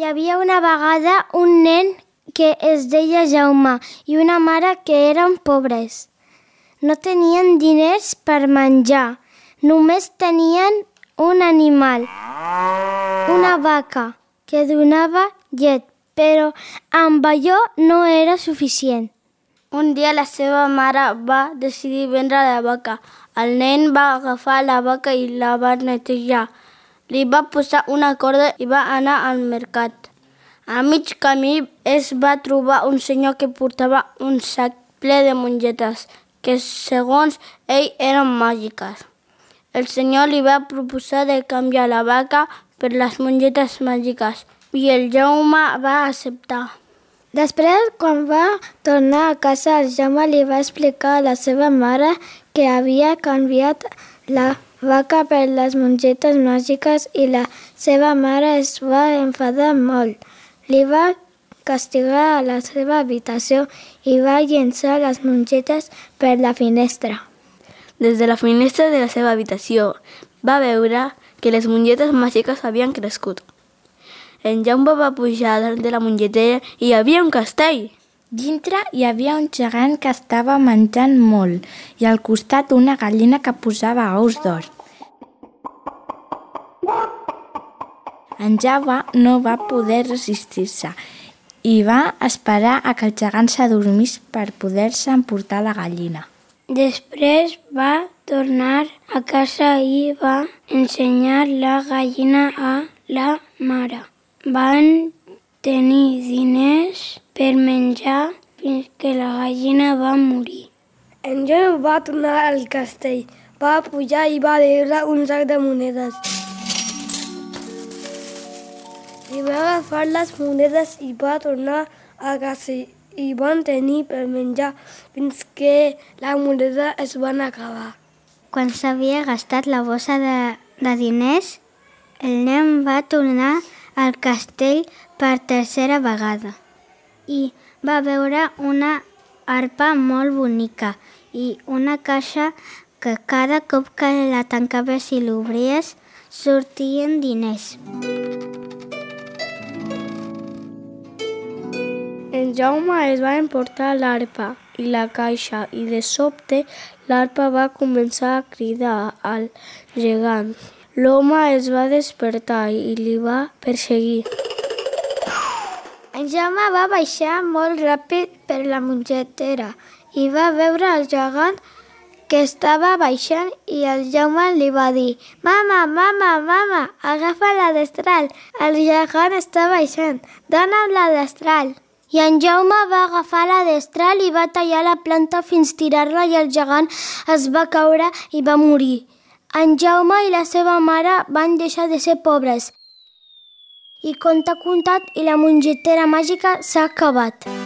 Hi havia una vegada un nen que es deia Jaume i una mare que eren pobres. No tenien diners per menjar, només tenien un animal, una vaca, que donava llet, però amb allò no era suficient. Un dia la seva mare va decidir vendre la vaca. El nen va agafar la vaca i la va netejar. Li va posar una corda i va anar al mercat. A mig camí es va trobar un senyor que portava un sac ple de mongetes, que segons ell eren màgiques. El senyor li va proposar de canviar la vaca per les mongetes màgiques i el Jaume va acceptar. Després, quan va tornar a casa, el Jaume li va explicar a la seva mare que havia canviat la vaca per les mongetes màgiques i la seva mare es va enfadar molt. Li va castigar a la seva habitació i va llençar les mongetes per la finestra. Des de la finestra de la seva habitació va veure que les mongetes màgiques havien crescut. En Jaume va pujar dalt de la mongetera i hi havia un castell. Dintre hi havia un gegant que estava menjant molt i al costat una gallina que posava ous d'or. En Jaume no va poder resistir-se i va esperar a que el gegant s'adormís per poder-se emportar la gallina. Després va tornar a casa i va ensenyar la gallina a la mare. Van tenir diners per menjar fins que la gallina va morir. En Joan va tornar al castell, va pujar i va veure un sac de monedes. I va agafar les monedes i va tornar a casa i van tenir per menjar fins que la moneda es van acabar. Quan s'havia gastat la bossa de, de diners, el nen va tornar al castell per tercera vegada i va veure una arpa molt bonica i una caixa que cada cop que la tancaves i l'obries sortien diners. Jaume es va emportar l'arpa i la caixa i de sobte l'arpa va començar a cridar al gegant. L'home es va despertar i li va perseguir. En Jaume va baixar molt ràpid per la mongetera i va veure el gegant que estava baixant i el Jaume li va dir «Mama, mama, mama, agafa la destral, el gegant està baixant, dona'm la destral». I en Jaume va agafar la destral i va tallar la planta fins tirar-la i el gegant es va caure i va morir. En Jaume i la seva mare van deixar de ser pobres. I conte contat i la mongetera màgica s'ha acabat.